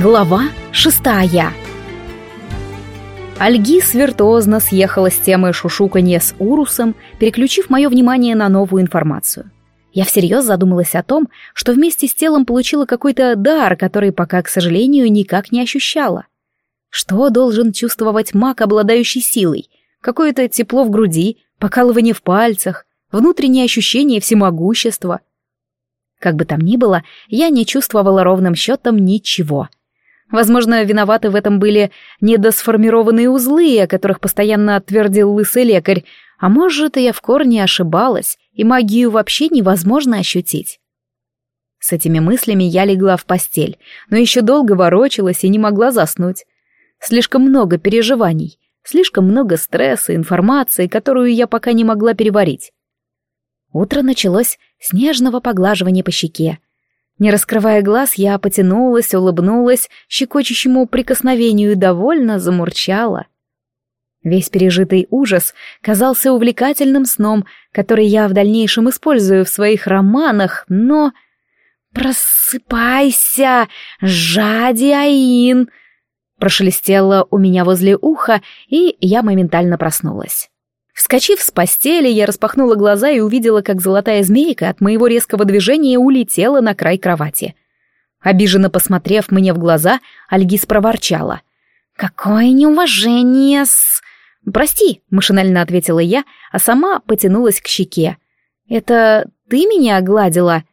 Глава шестая Альгис виртуозно съехала с темы шушуканья с Урусом, переключив мое внимание на новую информацию. Я всерьез задумалась о том, что вместе с телом получила какой-то дар, который пока, к сожалению, никак не ощущала. Что должен чувствовать маг, обладающий силой? Какое-то тепло в груди, покалывание в пальцах, внутреннее ощущение всемогущества. Как бы там ни было, я не чувствовала ровным счетом ничего — Возможно, виноваты в этом были недосформированные узлы, о которых постоянно твердил лысый лекарь, а может, я в корне ошибалась, и магию вообще невозможно ощутить. С этими мыслями я легла в постель, но еще долго ворочалась и не могла заснуть. Слишком много переживаний, слишком много стресса, информации, которую я пока не могла переварить. Утро началось с нежного поглаживания по щеке, не раскрывая глаз, я потянулась, улыбнулась щекочущему прикосновению и довольно замурчала. Весь пережитый ужас казался увлекательным сном, который я в дальнейшем использую в своих романах, но... «Просыпайся, Жади Аин!» Прошелестело у меня возле уха, и я моментально проснулась. Вскочив с постели, я распахнула глаза и увидела, как золотая змейка от моего резкого движения улетела на край кровати. Обиженно посмотрев мне в глаза, Альгис проворчала. «Какое неуважение-с...» «Прости», — машинально ответила я, а сама потянулась к щеке. «Это ты меня гладила?»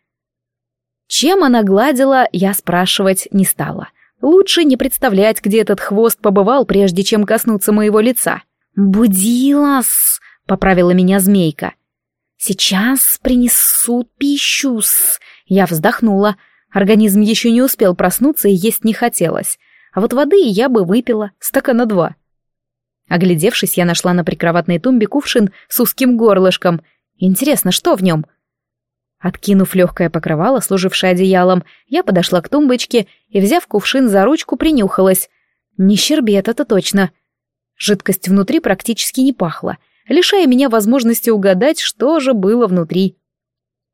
Чем она гладила, я спрашивать не стала. Лучше не представлять, где этот хвост побывал, прежде чем коснуться моего лица. «Будилас!» — поправила меня змейка. «Сейчас принесут пищу-с!» Я вздохнула. Организм еще не успел проснуться и есть не хотелось. А вот воды я бы выпила, стакана два. Оглядевшись, я нашла на прикроватной тумбе кувшин с узким горлышком. Интересно, что в нем? Откинув легкое покрывало, служившее одеялом, я подошла к тумбочке и, взяв кувшин за ручку, принюхалась. Не щербет это точно. — Жидкость внутри практически не пахла, лишая меня возможности угадать, что же было внутри.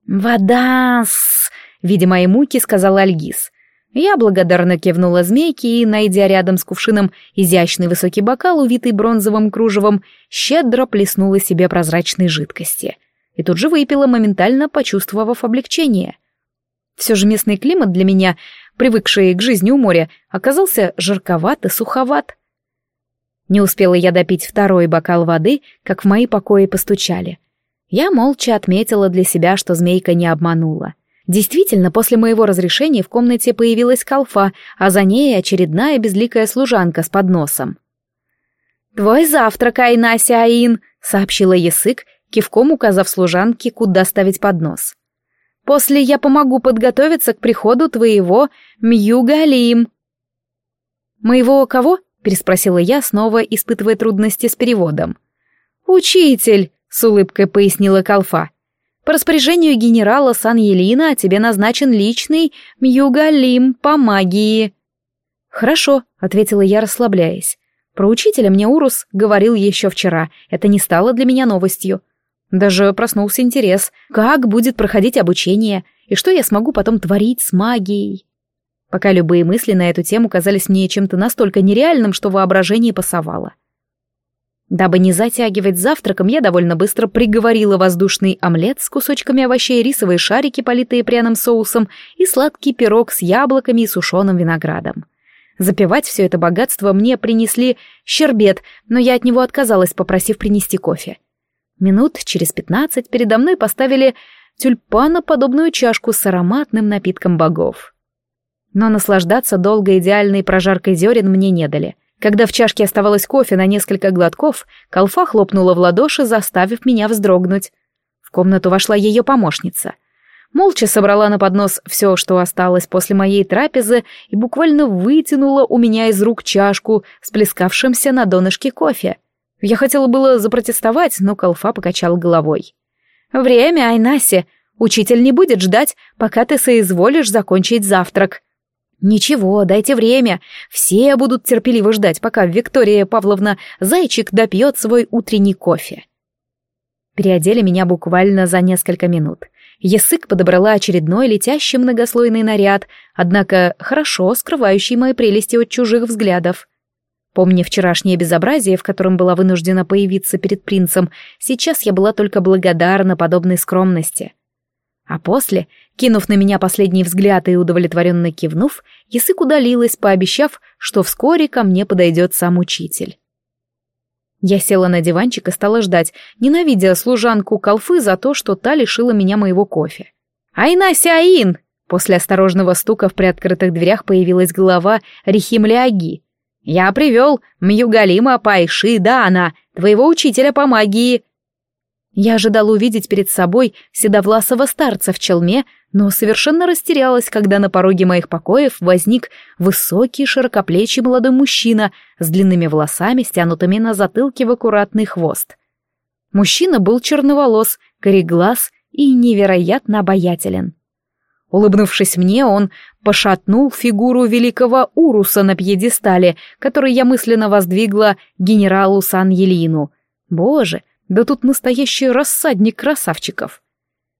«Вода-с!» — видя мои муки, сказал Альгиз. Я благодарно кивнула змейке и, найдя рядом с кувшином изящный высокий бокал, увитый бронзовым кружевом, щедро плеснула себе прозрачной жидкости. И тут же выпила, моментально почувствовав облегчение. Все же местный климат для меня, привыкший к жизни у моря, оказался жарковат и суховат. Не успела я допить второй бокал воды, как в мои покои постучали. Я молча отметила для себя, что змейка не обманула. Действительно, после моего разрешения в комнате появилась колфа, а за ней очередная безликая служанка с подносом. «Твой завтрак, Айнася Аин», — сообщила Ясык, кивком указав служанке, куда ставить поднос. «После я помогу подготовиться к приходу твоего Мьюгалим». «Моего кого?» — переспросила я, снова испытывая трудности с переводом. «Учитель», — с улыбкой пояснила Калфа. «По распоряжению генерала Сан-Елина тебе назначен личный Мьюгалим по магии». «Хорошо», — ответила я, расслабляясь. Про учителя мне Урус говорил еще вчера, это не стало для меня новостью. Даже проснулся интерес, как будет проходить обучение, и что я смогу потом творить с магией пока любые мысли на эту тему казались мне чем-то настолько нереальным, что воображение пасовало. Дабы не затягивать завтраком, я довольно быстро приговорила воздушный омлет с кусочками овощей, рисовые шарики, политые пряным соусом, и сладкий пирог с яблоками и сушеным виноградом. Запивать все это богатство мне принесли щербет, но я от него отказалась, попросив принести кофе. Минут через пятнадцать передо мной поставили тюльпаноподобную чашку с ароматным напитком богов. Но наслаждаться долго идеальной прожаркой зерен мне не дали. Когда в чашке оставалось кофе на несколько глотков, колфа хлопнула в ладоши, заставив меня вздрогнуть. В комнату вошла ее помощница. Молча собрала на поднос все, что осталось после моей трапезы, и буквально вытянула у меня из рук чашку с плескавшимся на донышке кофе. Я хотела было запротестовать, но колфа покачал головой. «Время, Айнаси. Учитель не будет ждать, пока ты соизволишь закончить завтрак». «Ничего, дайте время. Все будут терпеливо ждать, пока Виктория Павловна Зайчик допьет свой утренний кофе». Переодели меня буквально за несколько минут. Ясык подобрала очередной летящий многослойный наряд, однако хорошо скрывающий мои прелести от чужих взглядов. Помня вчерашнее безобразие, в котором была вынуждена появиться перед принцем, сейчас я была только благодарна подобной скромности. А после, кинув на меня последний взгляд и удовлетворенно кивнув, Ясык удалилась, пообещав, что вскоре ко мне подойдет сам учитель. Я села на диванчик и стала ждать, ненавидя служанку Калфы за то, что та лишила меня моего кофе. «Айна Сяин!» После осторожного стука в приоткрытых дверях появилась голова Рихим Лиаги. «Я привел Мьюгалима Пайши Дана, твоего учителя по магии». Я ожидала увидеть перед собой седовласого старца в челме, но совершенно растерялась, когда на пороге моих покоев возник высокий широкоплечий молодой мужчина с длинными волосами, стянутыми на затылке в аккуратный хвост. Мужчина был черноволос, кореглаз и невероятно обаятелен. Улыбнувшись мне, он пошатнул фигуру великого Уруса на пьедестале, который я мысленно воздвигла генералу Сан-Елину. Боже, да тут настоящий рассадник красавчиков.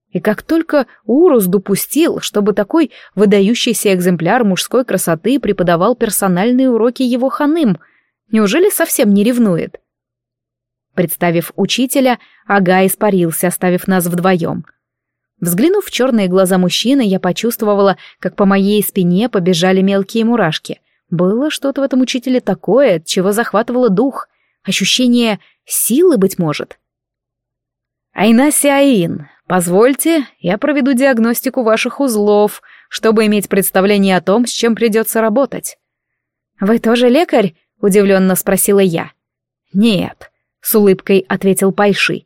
И как только Урус допустил, чтобы такой выдающийся экземпляр мужской красоты преподавал персональные уроки его ханым, неужели совсем не ревнует? Представив учителя, Ага испарился, оставив нас вдвоем. Взглянув в черные глаза мужчины, я почувствовала, как по моей спине побежали мелкие мурашки. Было что-то в этом учителе такое, от чего захватывало дух. Ощущение силы, быть может. «Айнаси Аин, позвольте, я проведу диагностику ваших узлов, чтобы иметь представление о том, с чем придется работать». «Вы тоже лекарь?» — удивленно спросила я. «Нет», — с улыбкой ответил Пайши.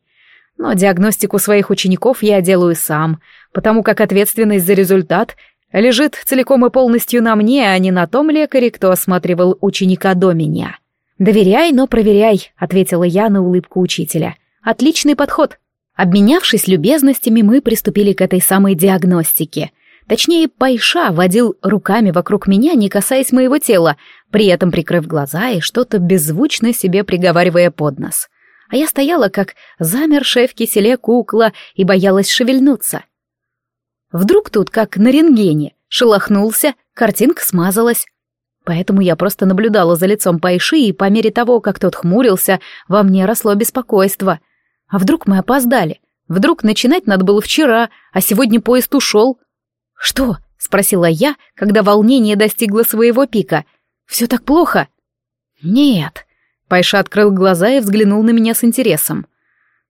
«Но диагностику своих учеников я делаю сам, потому как ответственность за результат лежит целиком и полностью на мне, а не на том лекаре, кто осматривал ученика до меня». «Доверяй, но проверяй», — ответила я на улыбку учителя. «Отличный подход». Обменявшись любезностями, мы приступили к этой самой диагностике. Точнее, Пайша водил руками вокруг меня, не касаясь моего тела, при этом прикрыв глаза и что-то беззвучно себе приговаривая под нос. А я стояла, как замершая в киселе кукла, и боялась шевельнуться. Вдруг тут, как на рентгене, шелохнулся, картинка смазалась. Поэтому я просто наблюдала за лицом Пайши, и по мере того, как тот хмурился, во мне росло беспокойство — а вдруг мы опоздали? Вдруг начинать надо было вчера, а сегодня поезд ушел? «Что?» — спросила я, когда волнение достигло своего пика. «Все так плохо?» «Нет». Пайша открыл глаза и взглянул на меня с интересом.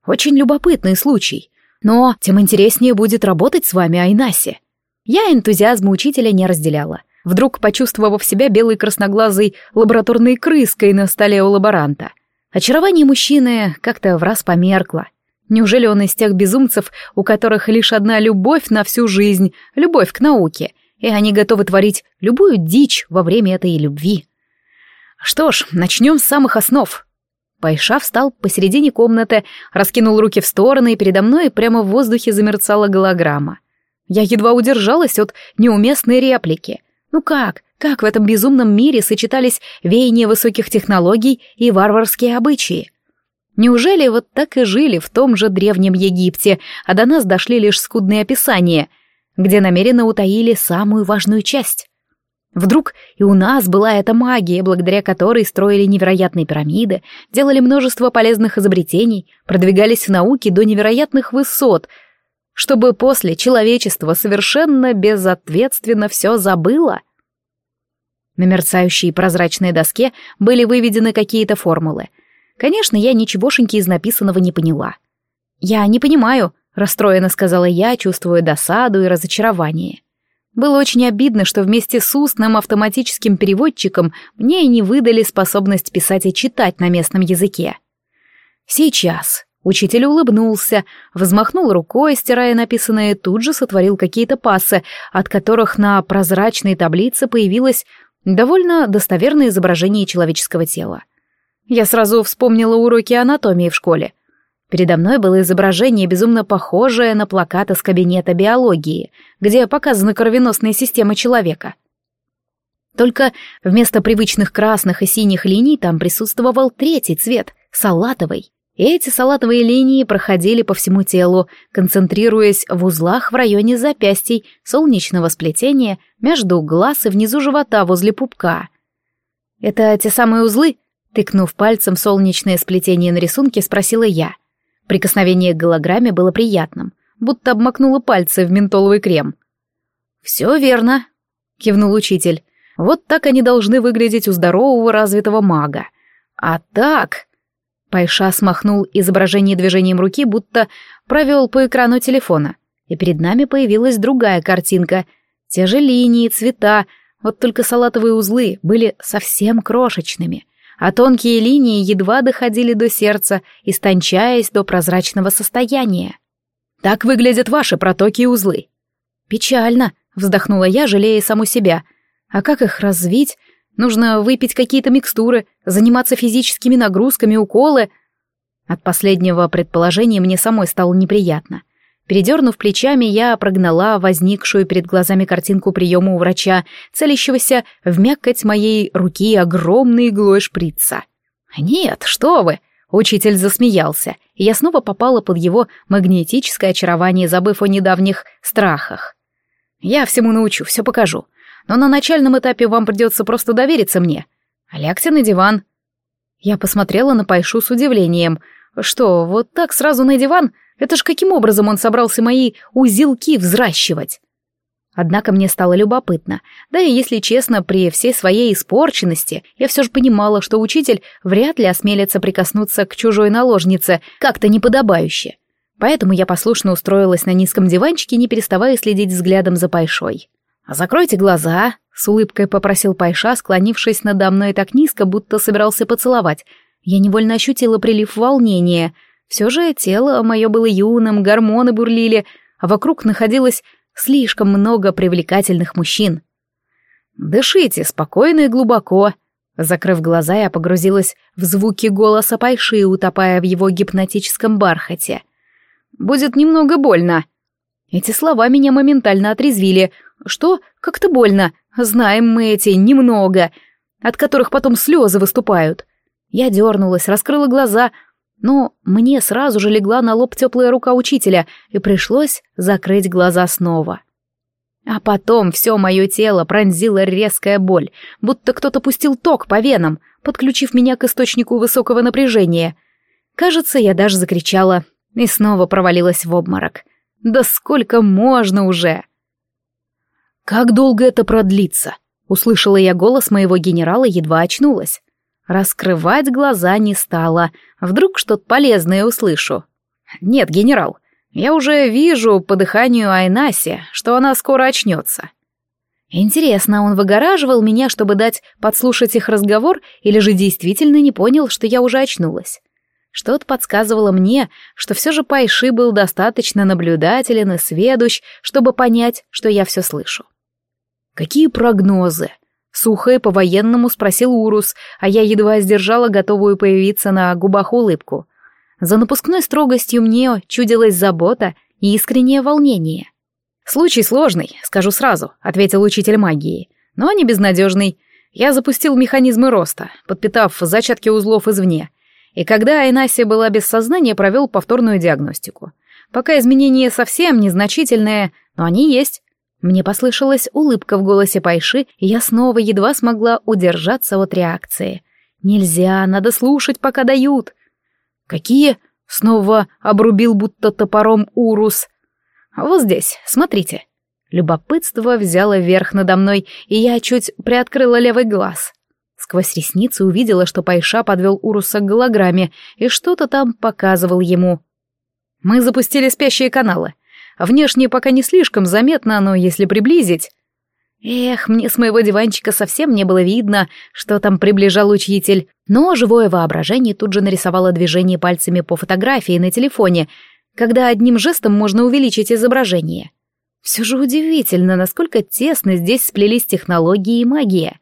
«Очень любопытный случай. Но тем интереснее будет работать с вами, Айнаси». Я энтузиазма учителя не разделяла. Вдруг, почувствовав себя белой красноглазой лабораторной крыской на столе у лаборанта — Очарование мужчины как-то в раз померкло. Неужели он из тех безумцев, у которых лишь одна любовь на всю жизнь, любовь к науке, и они готовы творить любую дичь во время этой любви? Что ж, начнем с самых основ. Пайша встал посередине комнаты, раскинул руки в стороны, и передо мной прямо в воздухе замерцала голограмма. Я едва удержалась от неуместной реплики. Ну как? Как в этом безумном мире сочетались веяния высоких технологий и варварские обычаи? Неужели вот так и жили в том же древнем Египте, а до нас дошли лишь скудные описания, где намеренно утаили самую важную часть? Вдруг и у нас была эта магия, благодаря которой строили невероятные пирамиды, делали множество полезных изобретений, продвигались в науке до невероятных высот, чтобы после человечество совершенно безответственно все забыло? На мерцающей прозрачной доске были выведены какие-то формулы. Конечно, я ничегошеньки из написанного не поняла. «Я не понимаю», — расстроенно сказала я, чувствуя досаду и разочарование. Было очень обидно, что вместе с устным автоматическим переводчиком мне и не выдали способность писать и читать на местном языке. Сейчас. Учитель улыбнулся, взмахнул рукой, стирая написанное, тут же сотворил какие-то пассы, от которых на прозрачной таблице появилась Довольно достоверное изображение человеческого тела. Я сразу вспомнила уроки анатомии в школе. Передо мной было изображение, безумно похожее на плакат из кабинета биологии, где показана кровеносная система человека. Только вместо привычных красных и синих линий там присутствовал третий цвет — салатовый. Эти салатовые линии проходили по всему телу, концентрируясь в узлах в районе запястий, солнечного сплетения, между глаз и внизу живота возле пупка. «Это те самые узлы?» Тыкнув пальцем солнечное сплетение на рисунке, спросила я. Прикосновение к голограмме было приятным, будто обмакнула пальцы в ментоловый крем. «Все верно», — кивнул учитель. «Вот так они должны выглядеть у здорового развитого мага. А так...» Пайша смахнул изображение движением руки, будто провел по экрану телефона. И перед нами появилась другая картинка. Те же линии, цвета, вот только салатовые узлы были совсем крошечными, а тонкие линии едва доходили до сердца, истончаясь до прозрачного состояния. Так выглядят ваши протоки и узлы. Печально, вздохнула я, жалея саму себя. А как их развить? Нужно выпить какие-то микстуры, заниматься физическими нагрузками, уколы. От последнего предположения мне самой стало неприятно. Передернув плечами, я прогнала возникшую перед глазами картинку приема у врача, целящегося вмякать моей руки огромной иглой шприца. «Нет, что вы!» — учитель засмеялся, и я снова попала под его магнетическое очарование, забыв о недавних страхах. «Я всему научу, все покажу но на начальном этапе вам придется просто довериться мне. Лягте на диван». Я посмотрела на Пайшу с удивлением. «Что, вот так сразу на диван? Это ж каким образом он собрался мои узелки взращивать?» Однако мне стало любопытно. Да и, если честно, при всей своей испорченности я все же понимала, что учитель вряд ли осмелится прикоснуться к чужой наложнице как-то неподобающе. Поэтому я послушно устроилась на низком диванчике, не переставая следить взглядом за Пайшой. «Закройте глаза», — с улыбкой попросил Пайша, склонившись надо мной так низко, будто собирался поцеловать. Я невольно ощутила прилив волнения. Все же тело мое было юным, гормоны бурлили, а вокруг находилось слишком много привлекательных мужчин. «Дышите спокойно и глубоко», Закрыв глаза, я погрузилась в звуки голоса Пайши, утопая в его гипнотическом бархате. «Будет немного больно». Эти слова меня моментально отрезвили. Что? Как-то больно. Знаем мы эти немного, от которых потом слезы выступают. Я дернулась, раскрыла глаза, но мне сразу же легла на лоб теплая рука учителя, и пришлось закрыть глаза снова. А потом все мое тело пронзила резкая боль, будто кто-то пустил ток по венам, подключив меня к источнику высокого напряжения. Кажется, я даже закричала и снова провалилась в обморок. Да сколько можно уже? «Как долго это продлится?» — услышала я голос моего генерала, едва очнулась. Раскрывать глаза не стала. Вдруг что-то полезное услышу. «Нет, генерал, я уже вижу по дыханию Айнаси, что она скоро очнется». Интересно, он выгораживал меня, чтобы дать подслушать их разговор, или же действительно не понял, что я уже очнулась? Что-то подсказывало мне, что все же Пайши был достаточно наблюдателен и сведущ, чтобы понять, что я все слышу. «Какие прогнозы?» Сухо и по-военному спросил Урус, а я едва сдержала готовую появиться на губах улыбку. За напускной строгостью мне чудилась забота и искреннее волнение. «Случай сложный, скажу сразу», — ответил учитель магии, — «но не безнадежный. Я запустил механизмы роста, подпитав зачатки узлов извне, и когда Айнасия была без сознания, провел повторную диагностику. Пока изменения совсем незначительные, но они есть. Мне послышалась улыбка в голосе Пайши, и я снова едва смогла удержаться от реакции. «Нельзя, надо слушать, пока дают». «Какие?» — снова обрубил будто топором Урус. «Вот здесь, смотрите». Любопытство взяло верх надо мной, и я чуть приоткрыла левый глаз. Сквозь ресницы увидела, что Пайша подвел Уруса к голограмме и что-то там показывал ему. «Мы запустили спящие каналы. Внешне пока не слишком заметно, но если приблизить... Эх, мне с моего диванчика совсем не было видно, что там приближал учитель, но живое воображение тут же нарисовало движение пальцами по фотографии на телефоне, когда одним жестом можно увеличить изображение. Все же удивительно, насколько тесно здесь сплелись технологии и магия.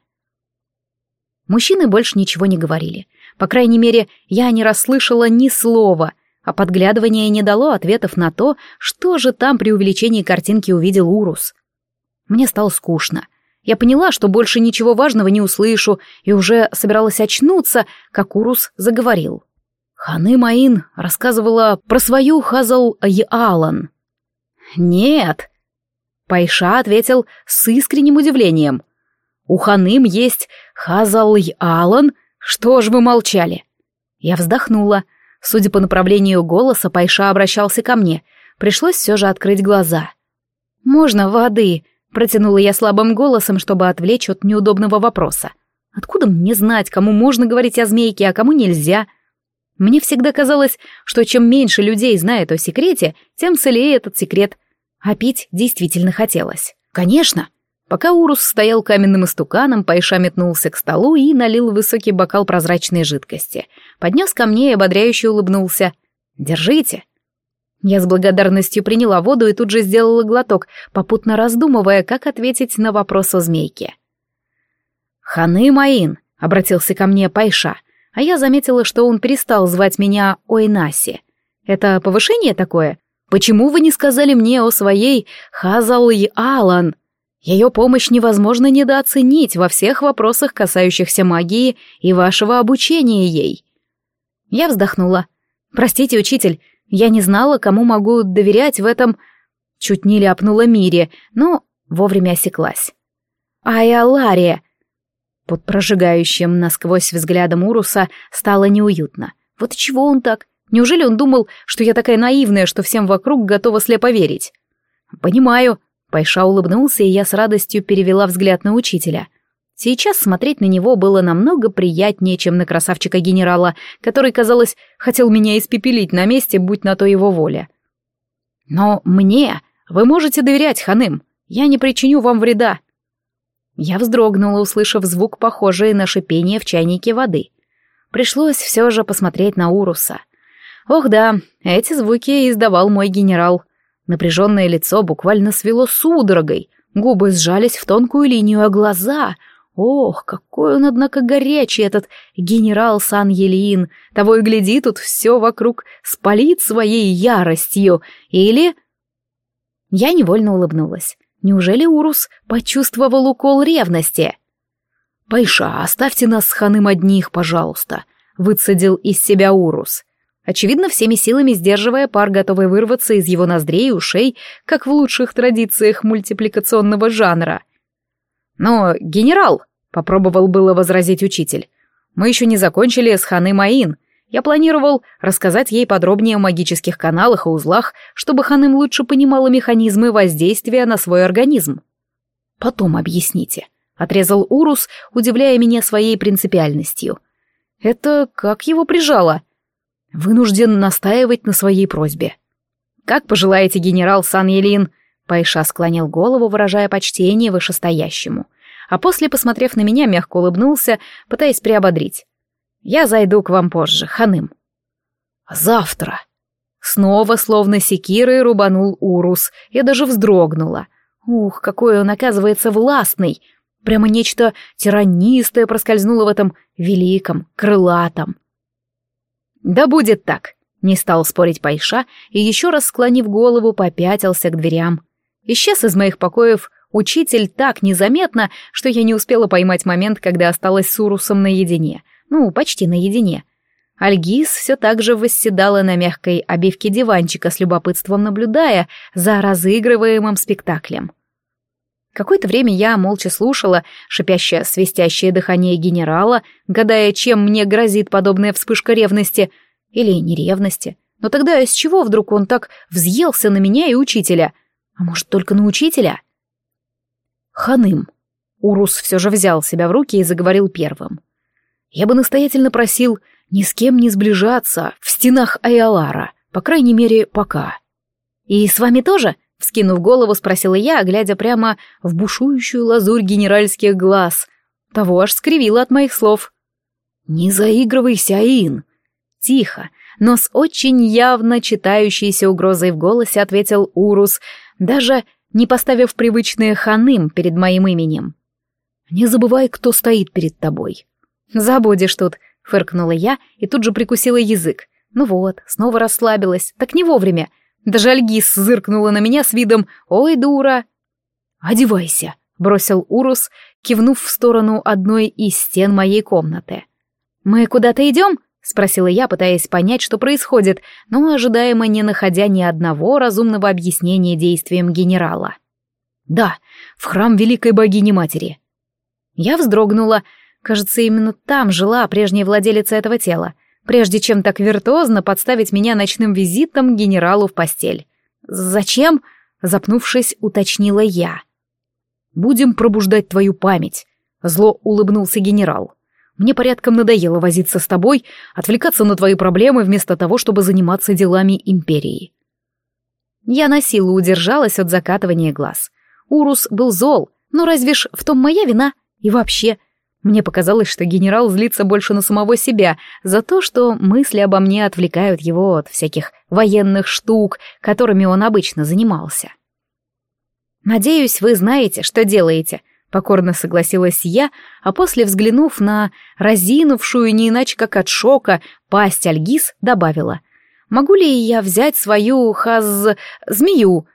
Мужчины больше ничего не говорили. По крайней мере, я не расслышала ни слова — а подглядывание не дало ответов на то, что же там при увеличении картинки увидел Урус. Мне стало скучно. Я поняла, что больше ничего важного не услышу, и уже собиралась очнуться, как Урус заговорил. Ханы Маин рассказывала про свою Хазал Ялан. «Нет», — Пайша ответил с искренним удивлением. «У Ханым есть Хазал Ялан? Что ж вы молчали?» Я вздохнула. Судя по направлению голоса, Пайша обращался ко мне. Пришлось все же открыть глаза. «Можно воды?» — протянула я слабым голосом, чтобы отвлечь от неудобного вопроса. «Откуда мне знать, кому можно говорить о змейке, а кому нельзя?» Мне всегда казалось, что чем меньше людей знает о секрете, тем целее этот секрет. А пить действительно хотелось. Конечно. Пока Урус стоял каменным истуканом, Пайша метнулся к столу и налил высокий бокал прозрачной жидкости. Поднес ко мне и ободряюще улыбнулся. «Держите». Я с благодарностью приняла воду и тут же сделала глоток, попутно раздумывая, как ответить на вопрос о змейке. «Ханы Маин», — обратился ко мне Пайша, — а я заметила, что он перестал звать меня Ойнаси. Это повышение такое? Почему вы не сказали мне о своей Хазалы Алан? Ее помощь невозможно недооценить во всех вопросах, касающихся магии и вашего обучения ей. Я вздохнула. Простите, учитель, я не знала, кому могу доверять в этом... Чуть не ляпнула Мире, но вовремя осеклась. Айалария, под прожигающим насквозь взглядом Уруса стало неуютно. Вот чего он так? Неужели он думал, что я такая наивная, что всем вокруг готова слепо верить? Понимаю. Пайша улыбнулся, и я с радостью перевела взгляд на учителя. Сейчас смотреть на него было намного приятнее, чем на красавчика-генерала, который, казалось, хотел меня испепелить на месте, будь на то его воля. Но мне вы можете доверять, Ханым. Я не причиню вам вреда. Я вздрогнула, услышав звук, похожий на шипение в чайнике воды. Пришлось все же посмотреть на Уруса. Ох да, эти звуки издавал мой генерал. Напряженное лицо буквально свело судорогой, губы сжались в тонкую линию, а глаза... Ох, какой он, однако, горячий, этот генерал Сан-Елиин. Того и гляди, тут все вокруг спалит своей яростью. Или... Я невольно улыбнулась. Неужели Урус почувствовал укол ревности? «Пайша, оставьте нас с ханым одних, пожалуйста», — выцедил из себя Урус. Очевидно, всеми силами сдерживая пар, готовый вырваться из его ноздрей и ушей, как в лучших традициях мультипликационного жанра. «Но, генерал», — попробовал было возразить учитель, — «мы еще не закончили с Ханы Маин. Я планировал рассказать ей подробнее о магических каналах и узлах, чтобы Ханым лучше понимала механизмы воздействия на свой организм. «Потом объясните», — отрезал Урус, удивляя меня своей принципиальностью. «Это как его прижало?» «Вынужден настаивать на своей просьбе». «Как пожелаете, генерал Сан-Елин?» Пайша склонил голову, выражая почтение вышестоящему, а после, посмотрев на меня, мягко улыбнулся, пытаясь приободрить. Я зайду к вам позже, ханым. Завтра. Снова, словно секирой, рубанул Урус. Я даже вздрогнула. Ух, какой он, оказывается, властный. Прямо нечто тиранистое проскользнуло в этом великом, крылатом. «Да будет так», — не стал спорить Пайша и еще раз склонив голову, попятился к дверям. Исчез из моих покоев учитель так незаметно, что я не успела поймать момент, когда осталась с Урусом наедине — ну, почти наедине. Альгиз все так же восседала на мягкой обивке диванчика с любопытством наблюдая за разыгрываемым спектаклем. Какое-то время я молча слушала шипящее свистящее дыхание генерала, гадая, чем мне грозит подобная вспышка ревности или неревности. Но тогда из чего вдруг он так взъелся на меня и учителя? А может, только на учителя? Ханым. Урус все же взял себя в руки и заговорил первым. — я бы настоятельно просил ни с кем не сближаться в стенах Айалара, по крайней мере, пока. «И с вами тоже?» — вскинув голову, спросила я, глядя прямо в бушующую лазурь генеральских глаз. Того аж скривило от моих слов. «Не заигрывайся, Ин!» Тихо, но с очень явно читающейся угрозой в голосе ответил Урус, даже не поставив привычные ханым перед моим именем. «Не забывай, кто стоит перед тобой. «Забудешь тут», — фыркнула я и тут же прикусила язык. Ну вот, снова расслабилась, так не вовремя. Даже Альгис зыркнула на меня с видом «Ой, дура!» «Одевайся», — бросил Урус, кивнув в сторону одной из стен моей комнаты. «Мы куда-то идем?» — спросила я, пытаясь понять, что происходит, но ожидаемо не находя ни одного разумного объяснения действиям генерала. «Да, в храм Великой Богини-Матери». Я вздрогнула. Кажется, именно там жила прежняя владелица этого тела, прежде чем так виртуозно подставить меня ночным визитом генералу в постель. «Зачем?» — запнувшись, уточнила я. «Будем пробуждать твою память», — зло улыбнулся генерал. Мне порядком надоело возиться с тобой, отвлекаться на твои проблемы вместо того, чтобы заниматься делами империи. Я на силу удержалась от закатывания глаз. Урус был зол, но разве ж в том моя вина? И вообще, мне показалось, что генерал злится больше на самого себя за то, что мысли обо мне отвлекают его от всяких военных штук, которыми он обычно занимался. «Надеюсь, вы знаете, что делаете», Покорно согласилась я, а после, взглянув на разинувшую не иначе как от шока пасть Альгиз, добавила. «Могу ли я взять свою хаз... змею?»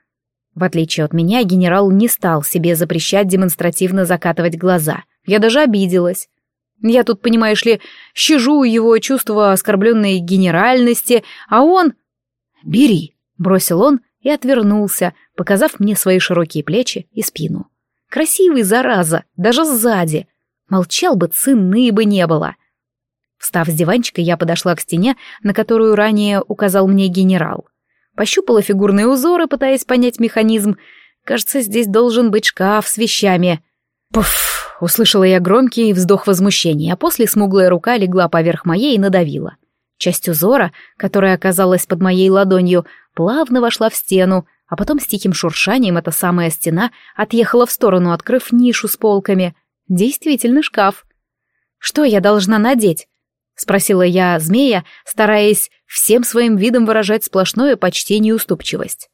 В отличие от меня, генерал не стал себе запрещать демонстративно закатывать глаза. Я даже обиделась. Я тут, понимаешь ли, щажу его чувство оскорбленной генеральности, а он... «Бери», — бросил он и отвернулся, показав мне свои широкие плечи и спину. Красивый, зараза, даже сзади. Молчал бы, цены бы не было. Встав с диванчика, я подошла к стене, на которую ранее указал мне генерал. Пощупала фигурные узоры, пытаясь понять механизм. Кажется, здесь должен быть шкаф с вещами. Пуф! Услышала я громкий вздох возмущения, а после смуглая рука легла поверх моей и надавила. Часть узора, которая оказалась под моей ладонью, плавно вошла в стену, а потом с тихим шуршанием эта самая стена отъехала в сторону, открыв нишу с полками. Действительно шкаф. «Что я должна надеть?» — спросила я змея, стараясь всем своим видом выражать сплошное почтение и уступчивость.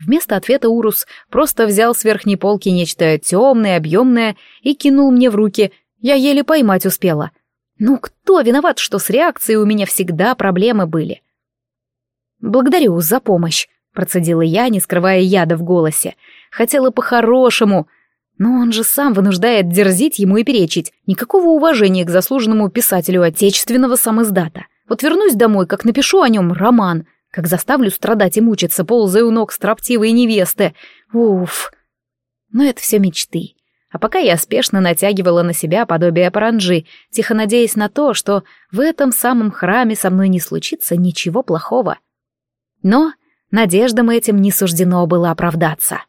Вместо ответа Урус просто взял с верхней полки нечто темное, объемное и кинул мне в руки. Я еле поймать успела. Ну, кто виноват, что с реакцией у меня всегда проблемы были? «Благодарю за помощь», Процедила я, не скрывая яда в голосе. Хотела по-хорошему. Но он же сам вынуждает дерзить ему и перечить. Никакого уважения к заслуженному писателю отечественного самоиздата. Вот вернусь домой, как напишу о нем роман, как заставлю страдать и мучиться, ползая у ног строптивой невесты. Уф. Но это все мечты. А пока я спешно натягивала на себя подобие паранджи, тихо надеясь на то, что в этом самом храме со мной не случится ничего плохого. Но Надеждам этим не суждено было оправдаться.